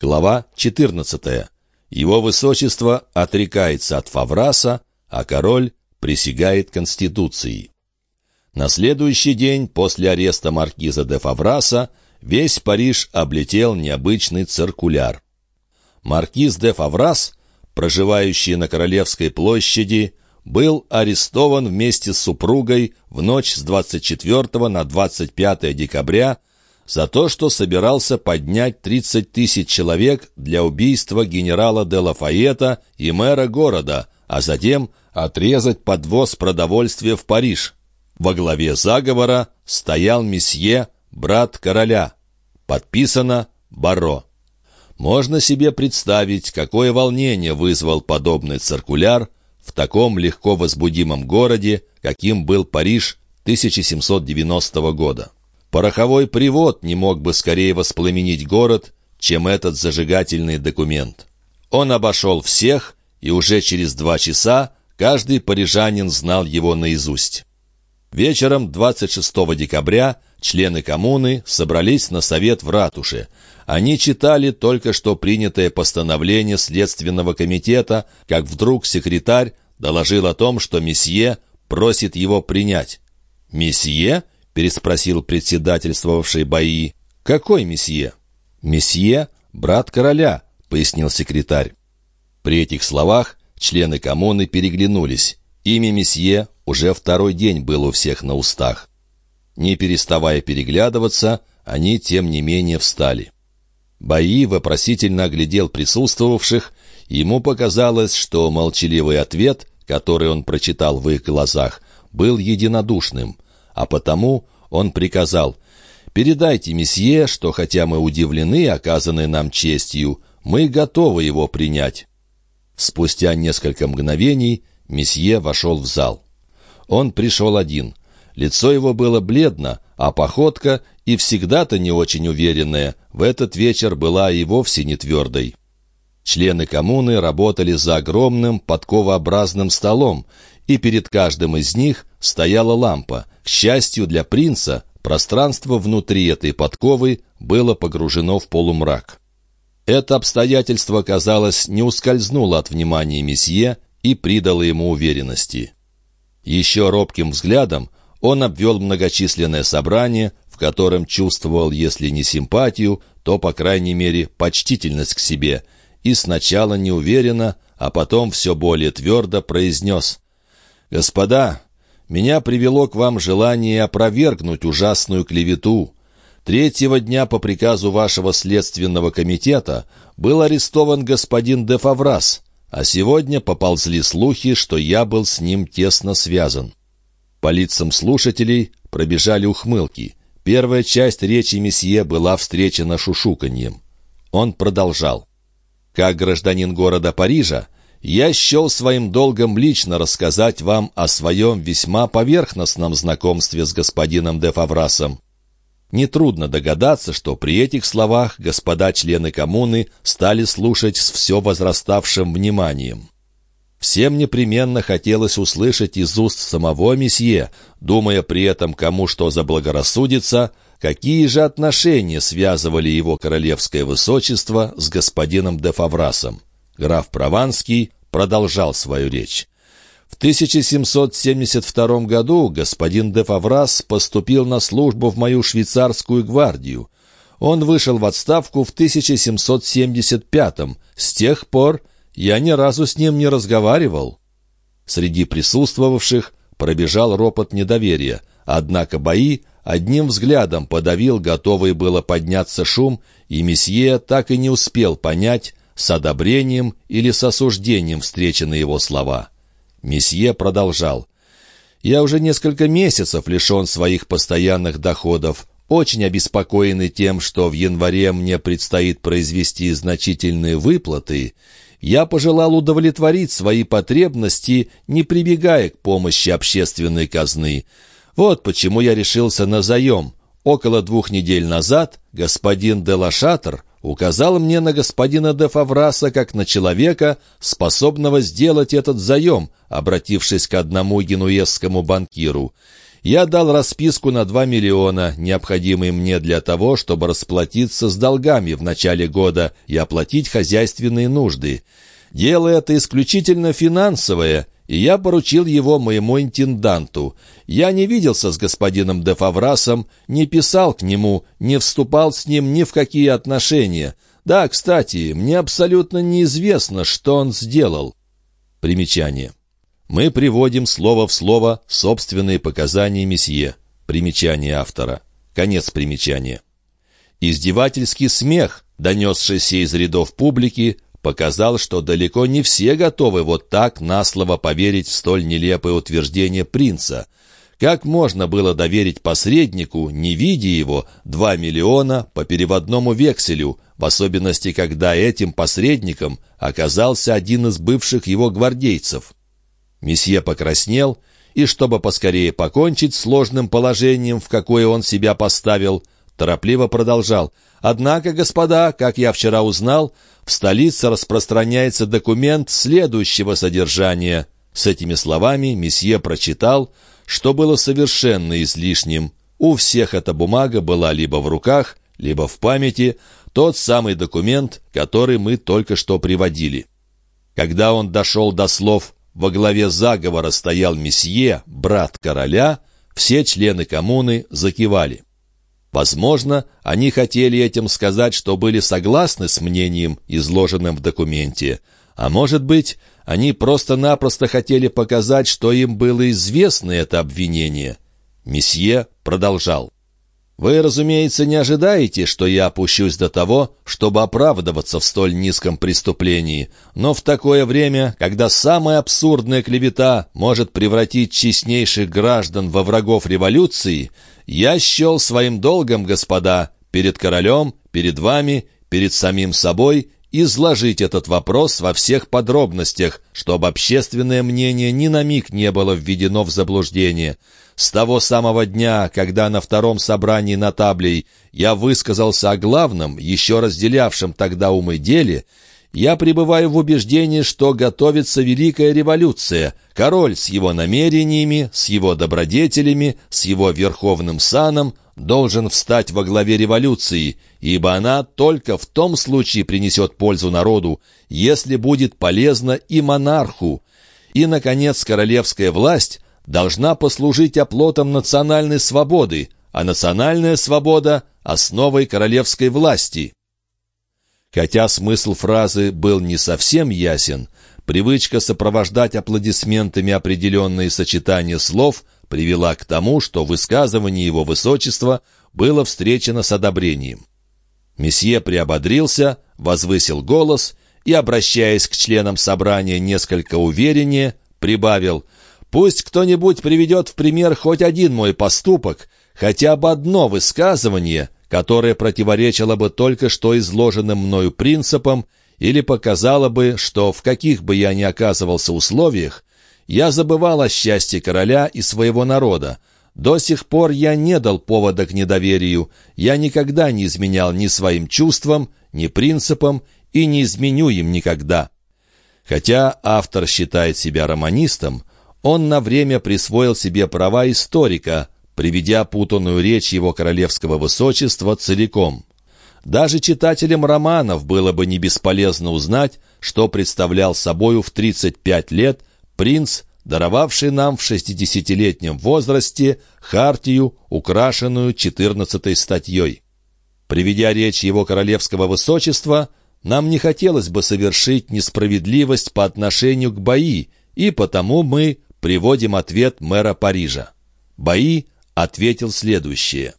Глава 14. Его высочество отрекается от Фавраса, а король присягает Конституции. На следующий день после ареста маркиза де Фавраса весь Париж облетел необычный циркуляр. Маркиз де Фаврас, проживающий на Королевской площади, был арестован вместе с супругой в ночь с 24 на 25 декабря за то, что собирался поднять 30 тысяч человек для убийства генерала де Лафайета и мэра города, а затем отрезать подвоз продовольствия в Париж. Во главе заговора стоял месье, брат короля. Подписано «Баро». Можно себе представить, какое волнение вызвал подобный циркуляр в таком легко возбудимом городе, каким был Париж 1790 года. Пороховой привод не мог бы скорее воспламенить город, чем этот зажигательный документ. Он обошел всех, и уже через два часа каждый парижанин знал его наизусть. Вечером 26 декабря члены коммуны собрались на совет в ратуше. Они читали только что принятое постановление Следственного комитета, как вдруг секретарь доложил о том, что месье просит его принять. «Месье?» — переспросил председательствовавший бои. «Какой месье?» «Месье — брат короля», — пояснил секретарь. При этих словах члены коммуны переглянулись. Имя месье уже второй день было у всех на устах. Не переставая переглядываться, они, тем не менее, встали. Бои вопросительно оглядел присутствовавших, ему показалось, что молчаливый ответ, который он прочитал в их глазах, был единодушным — а потому он приказал «Передайте месье, что хотя мы удивлены оказанной нам честью, мы готовы его принять». Спустя несколько мгновений месье вошел в зал. Он пришел один. Лицо его было бледно, а походка, и всегда-то не очень уверенная, в этот вечер была и вовсе не твердой. Члены коммуны работали за огромным подковообразным столом, и перед каждым из них стояла лампа. К счастью для принца, пространство внутри этой подковы было погружено в полумрак. Это обстоятельство, казалось, не ускользнуло от внимания месье и придало ему уверенности. Еще робким взглядом он обвел многочисленное собрание, в котором чувствовал, если не симпатию, то, по крайней мере, почтительность к себе, и сначала неуверенно, а потом все более твердо произнес «Господа, меня привело к вам желание опровергнуть ужасную клевету. Третьего дня по приказу вашего следственного комитета был арестован господин де Фаврас, а сегодня поползли слухи, что я был с ним тесно связан». По лицам слушателей пробежали ухмылки. Первая часть речи месье была встречена шушуканьем. Он продолжал. «Как гражданин города Парижа, я счел своим долгом лично рассказать вам о своем весьма поверхностном знакомстве с господином де Фаврасом. Нетрудно догадаться, что при этих словах господа члены коммуны стали слушать с все возраставшим вниманием. Всем непременно хотелось услышать из уст самого месье, думая при этом, кому что заблагорассудится, какие же отношения связывали его королевское высочество с господином де Фаврасом. Граф Прованский продолжал свою речь. В 1772 году господин де Фаврас поступил на службу в мою швейцарскую гвардию. Он вышел в отставку в 1775 С тех пор я ни разу с ним не разговаривал. Среди присутствовавших пробежал ропот недоверия, однако бои одним взглядом подавил готовый было подняться шум, и месье так и не успел понять, с одобрением или с осуждением встречены его слова. Месье продолжал. «Я уже несколько месяцев лишен своих постоянных доходов, очень обеспокоенный тем, что в январе мне предстоит произвести значительные выплаты, я пожелал удовлетворить свои потребности, не прибегая к помощи общественной казны. Вот почему я решился на заем. Около двух недель назад господин Делашатр указал мне на господина де Фавраса как на человека, способного сделать этот заем, обратившись к одному генуэзскому банкиру. Я дал расписку на 2 миллиона, необходимые мне для того, чтобы расплатиться с долгами в начале года и оплатить хозяйственные нужды. Дело это исключительно финансовое, и я поручил его моему интенданту. Я не виделся с господином де Фаврасом, не писал к нему, не вступал с ним ни в какие отношения. Да, кстати, мне абсолютно неизвестно, что он сделал. Примечание. Мы приводим слово в слово собственные показания месье. Примечание автора. Конец примечания. Издевательский смех, донесшийся из рядов публики, показал, что далеко не все готовы вот так на слово поверить в столь нелепое утверждение принца. Как можно было доверить посреднику, не видя его, два миллиона по переводному векселю, в особенности, когда этим посредником оказался один из бывших его гвардейцев? Месье покраснел, и, чтобы поскорее покончить сложным положением, в какое он себя поставил, торопливо продолжал. «Однако, господа, как я вчера узнал, в столице распространяется документ следующего содержания». С этими словами месье прочитал, что было совершенно излишним. У всех эта бумага была либо в руках, либо в памяти, тот самый документ, который мы только что приводили. Когда он дошел до слов во главе заговора стоял месье, брат короля, все члены коммуны закивали. Возможно, они хотели этим сказать, что были согласны с мнением, изложенным в документе, а может быть, они просто-напросто хотели показать, что им было известно это обвинение. Месье продолжал. Вы, разумеется, не ожидаете, что я опущусь до того, чтобы оправдываться в столь низком преступлении, но в такое время, когда самая абсурдная клевета может превратить честнейших граждан во врагов революции, я счел своим долгом, господа, перед королем, перед вами, перед самим собой изложить этот вопрос во всех подробностях, чтобы общественное мнение ни на миг не было введено в заблуждение. С того самого дня, когда на втором собрании нотаблей я высказался о главном, еще разделявшем тогда умы деле, я пребываю в убеждении, что готовится великая революция. Король с его намерениями, с его добродетелями, с его верховным саном должен встать во главе революции, ибо она только в том случае принесет пользу народу, если будет полезна и монарху. И, наконец, королевская власть должна послужить оплотом национальной свободы, а национальная свобода — основой королевской власти. Хотя смысл фразы был не совсем ясен, привычка сопровождать аплодисментами определенные сочетания слов привела к тому, что высказывание его высочества было встречено с одобрением. Месье приободрился, возвысил голос и, обращаясь к членам собрания несколько увереннее, прибавил — Пусть кто-нибудь приведет в пример хоть один мой поступок, хотя бы одно высказывание, которое противоречило бы только что изложенным мною принципам или показало бы, что в каких бы я ни оказывался условиях, я забывал о счастье короля и своего народа. До сих пор я не дал повода к недоверию, я никогда не изменял ни своим чувствам, ни принципам и не изменю им никогда. Хотя автор считает себя романистом, он на время присвоил себе права историка, приведя путанную речь его королевского высочества целиком. Даже читателям романов было бы не бесполезно узнать, что представлял собою в 35 лет принц, даровавший нам в 60-летнем возрасте хартию, украшенную 14 статьей. Приведя речь его королевского высочества, нам не хотелось бы совершить несправедливость по отношению к бои, и потому мы приводим ответ мэра Парижа. Бои ответил следующее.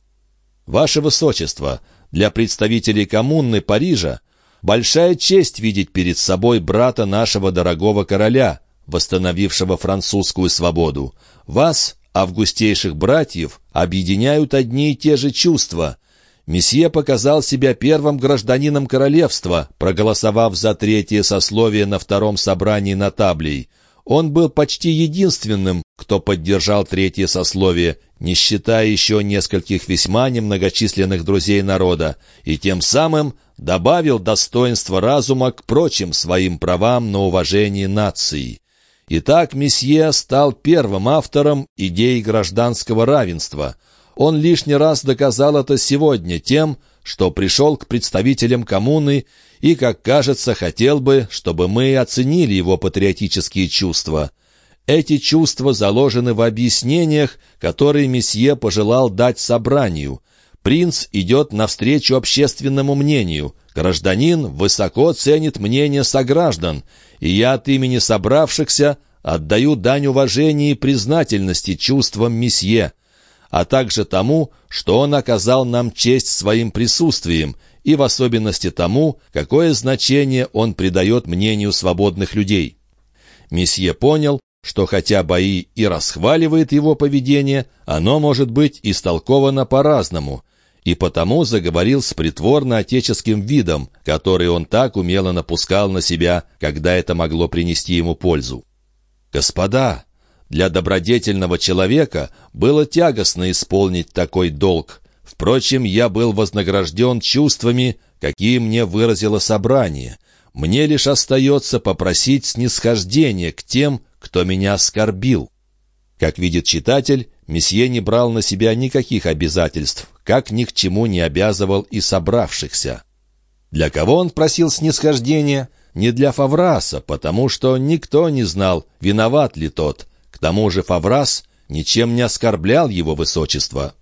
«Ваше Высочество, для представителей коммуны Парижа большая честь видеть перед собой брата нашего дорогого короля, восстановившего французскую свободу. Вас, августейших братьев, объединяют одни и те же чувства. Месье показал себя первым гражданином королевства, проголосовав за третье сословие на втором собрании нотаблей. Он был почти единственным, кто поддержал третье сословие, не считая еще нескольких весьма немногочисленных друзей народа, и тем самым добавил достоинство разума к прочим своим правам на уважение нации. Итак, месье стал первым автором идеи гражданского равенства. Он лишний раз доказал это сегодня тем, что пришел к представителям коммуны и, как кажется, хотел бы, чтобы мы оценили его патриотические чувства. Эти чувства заложены в объяснениях, которые месье пожелал дать собранию. Принц идет навстречу общественному мнению. Гражданин высоко ценит мнение сограждан, и я от имени собравшихся отдаю дань уважения и признательности чувствам месье, а также тому, что он оказал нам честь своим присутствием, и в особенности тому, какое значение он придает мнению свободных людей. Месье понял, что хотя Бои и расхваливает его поведение, оно может быть истолковано по-разному, и потому заговорил с притворно-отеческим видом, который он так умело напускал на себя, когда это могло принести ему пользу. «Господа, для добродетельного человека было тягостно исполнить такой долг. Впрочем, я был вознагражден чувствами, какие мне выразило собрание. Мне лишь остается попросить снисхождения к тем, кто меня оскорбил». Как видит читатель, месье не брал на себя никаких обязательств, как ни к чему не обязывал и собравшихся. Для кого он просил снисхождения? Не для Фавраса, потому что никто не знал, виноват ли тот. К тому же Фаврас ничем не оскорблял его высочество.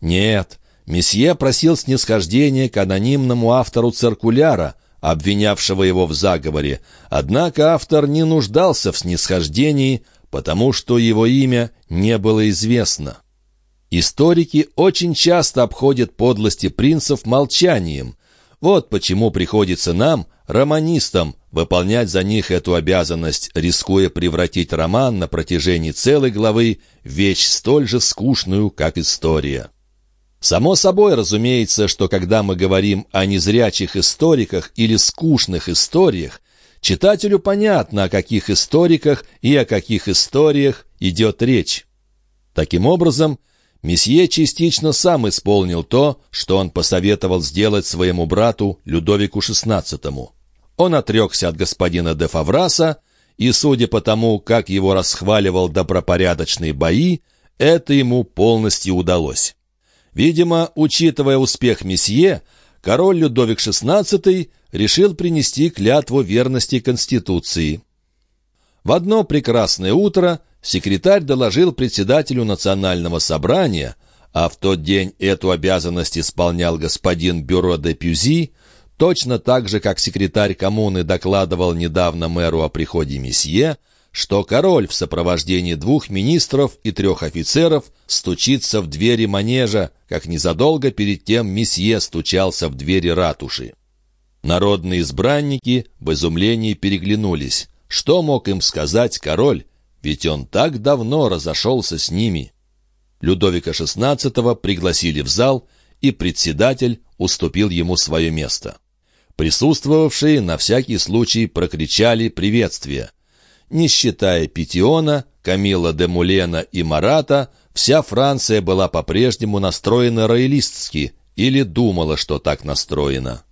Нет, месье просил снисхождения к анонимному автору циркуляра, обвинявшего его в заговоре, однако автор не нуждался в снисхождении, потому что его имя не было известно. Историки очень часто обходят подлости принцев молчанием. Вот почему приходится нам, романистам, выполнять за них эту обязанность, рискуя превратить роман на протяжении целой главы в вещь столь же скучную, как история. Само собой разумеется, что когда мы говорим о незрячих историках или скучных историях, Читателю понятно, о каких историках и о каких историях идет речь. Таким образом, месье частично сам исполнил то, что он посоветовал сделать своему брату Людовику XVI. Он отрекся от господина де Фавраса, и, судя по тому, как его расхваливал добропорядочные бои, это ему полностью удалось. Видимо, учитывая успех месье, король Людовик XVI решил принести клятву верности Конституции. В одно прекрасное утро секретарь доложил председателю национального собрания, а в тот день эту обязанность исполнял господин Бюро де Пюзи, точно так же, как секретарь коммуны докладывал недавно мэру о приходе месье, что король в сопровождении двух министров и трех офицеров стучится в двери манежа, как незадолго перед тем месье стучался в двери ратуши. Народные избранники в изумлении переглянулись. Что мог им сказать король? Ведь он так давно разошелся с ними. Людовика XVI пригласили в зал, и председатель уступил ему свое место. Присутствовавшие на всякий случай прокричали приветствие. Не считая Петиона, Камила де Мулена и Марата, вся Франция была по-прежнему настроена роялистски или думала, что так настроена.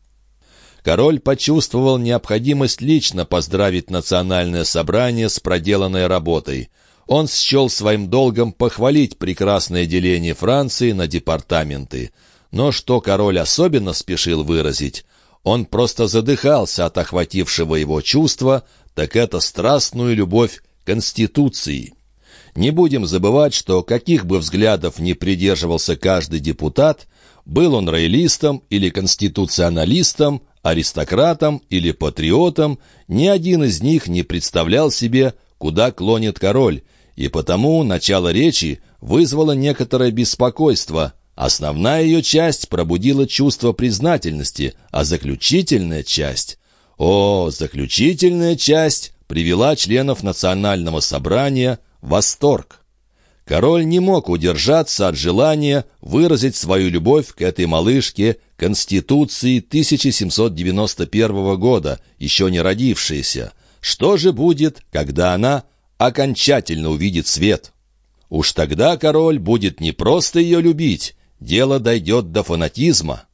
Король почувствовал необходимость лично поздравить национальное собрание с проделанной работой. Он счел своим долгом похвалить прекрасное деление Франции на департаменты. Но что король особенно спешил выразить, он просто задыхался от охватившего его чувства, так это страстную любовь к Конституции. Не будем забывать, что каких бы взглядов ни придерживался каждый депутат, был он роялистом или конституционалистом, аристократом или патриотом, ни один из них не представлял себе, куда клонит король, и потому начало речи вызвало некоторое беспокойство. Основная ее часть пробудила чувство признательности, а заключительная часть... О, заключительная часть привела членов национального собрания в восторг. Король не мог удержаться от желания выразить свою любовь к этой малышке Конституции 1791 года, еще не родившейся. Что же будет, когда она окончательно увидит свет? Уж тогда король будет не просто ее любить, дело дойдет до фанатизма.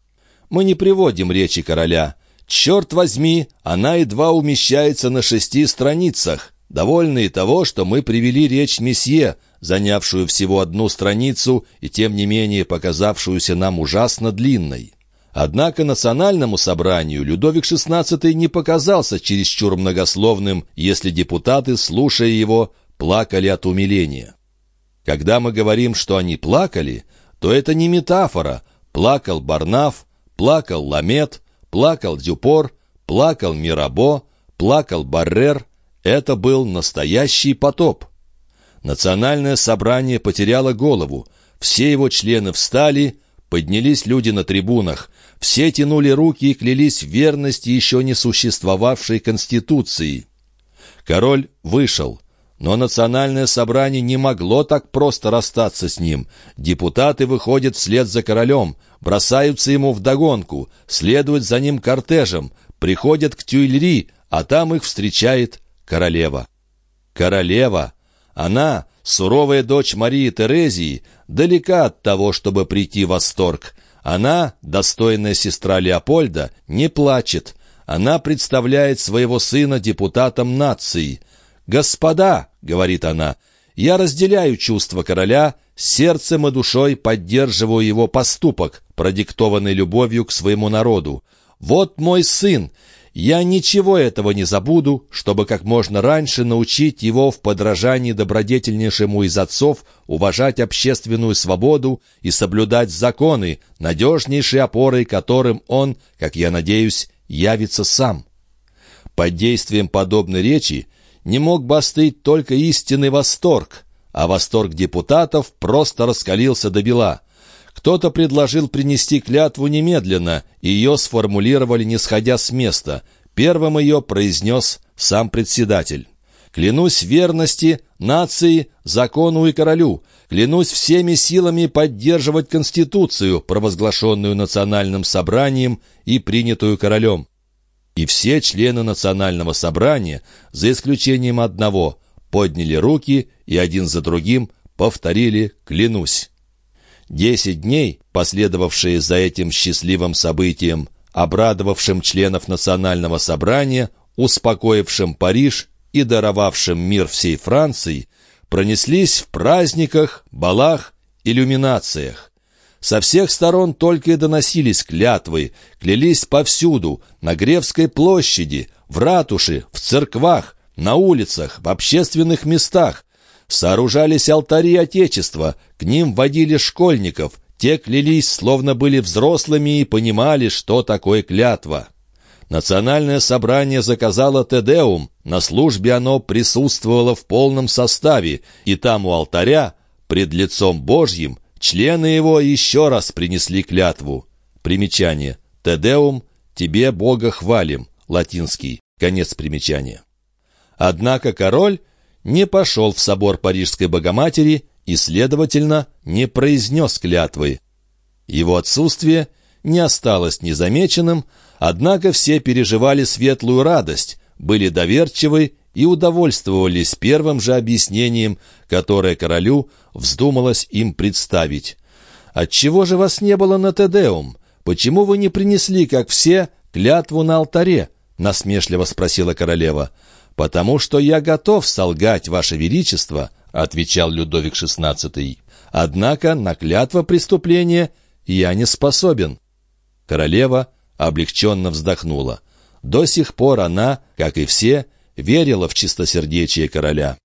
Мы не приводим речи короля. Черт возьми, она едва умещается на шести страницах. довольны и того, что мы привели речь месье, занявшую всего одну страницу и тем не менее показавшуюся нам ужасно длинной. Однако национальному собранию Людовик XVI не показался чересчур многословным, если депутаты, слушая его, плакали от умиления. Когда мы говорим, что они плакали, то это не метафора. Плакал Барнаф, плакал Ламет, плакал Дюпор, плакал Мирабо, плакал Баррер. Это был настоящий потоп. Национальное собрание потеряло голову. Все его члены встали, поднялись люди на трибунах. Все тянули руки и клялись в верности еще не существовавшей Конституции. Король вышел. Но национальное собрание не могло так просто расстаться с ним. Депутаты выходят вслед за королем, бросаются ему вдогонку, следуют за ним кортежем, приходят к Тюильри, а там их встречает королева. Королева! Она, суровая дочь Марии Терезии, далека от того, чтобы прийти в восторг. Она, достойная сестра Леопольда, не плачет. Она представляет своего сына депутатом нации — «Господа», — говорит она, — «я разделяю чувства короля, сердцем и душой поддерживаю его поступок, продиктованный любовью к своему народу. Вот мой сын, я ничего этого не забуду, чтобы как можно раньше научить его в подражании добродетельнейшему из отцов уважать общественную свободу и соблюдать законы, надежнейшей опорой которым он, как я надеюсь, явится сам». Под действием подобной речи не мог бы остыть только истинный восторг, а восторг депутатов просто раскалился до бела. Кто-то предложил принести клятву немедленно, и ее сформулировали, не сходя с места. Первым ее произнес сам председатель. «Клянусь верности, нации, закону и королю. Клянусь всеми силами поддерживать Конституцию, провозглашенную национальным собранием и принятую королем. И все члены национального собрания, за исключением одного, подняли руки и один за другим повторили «клянусь». Десять дней, последовавшие за этим счастливым событием, обрадовавшим членов национального собрания, успокоившим Париж и даровавшим мир всей Франции, пронеслись в праздниках, балах, иллюминациях. Со всех сторон только и доносились клятвы, клялись повсюду, на Гревской площади, в ратуше, в церквах, на улицах, в общественных местах. Сооружались алтари Отечества, к ним водили школьников, те клялись, словно были взрослыми и понимали, что такое клятва. Национальное собрание заказало Тедеум, на службе оно присутствовало в полном составе, и там у алтаря, пред лицом Божьим, Члены его еще раз принесли клятву. Примечание. «Тедеум, тебе Бога хвалим». Латинский. Конец примечания. Однако король не пошел в собор Парижской Богоматери и, следовательно, не произнес клятвы. Его отсутствие не осталось незамеченным, однако все переживали светлую радость, были доверчивы и удовольствовались первым же объяснением, которое королю вздумалось им представить. «Отчего же вас не было на Тедеум? Почему вы не принесли, как все, клятву на алтаре?» — насмешливо спросила королева. «Потому что я готов солгать, ваше величество», — отвечал Людовик XVI. «Однако на клятва преступления я не способен». Королева облегченно вздохнула. До сих пор она, как и все, верила в чистосердечие короля.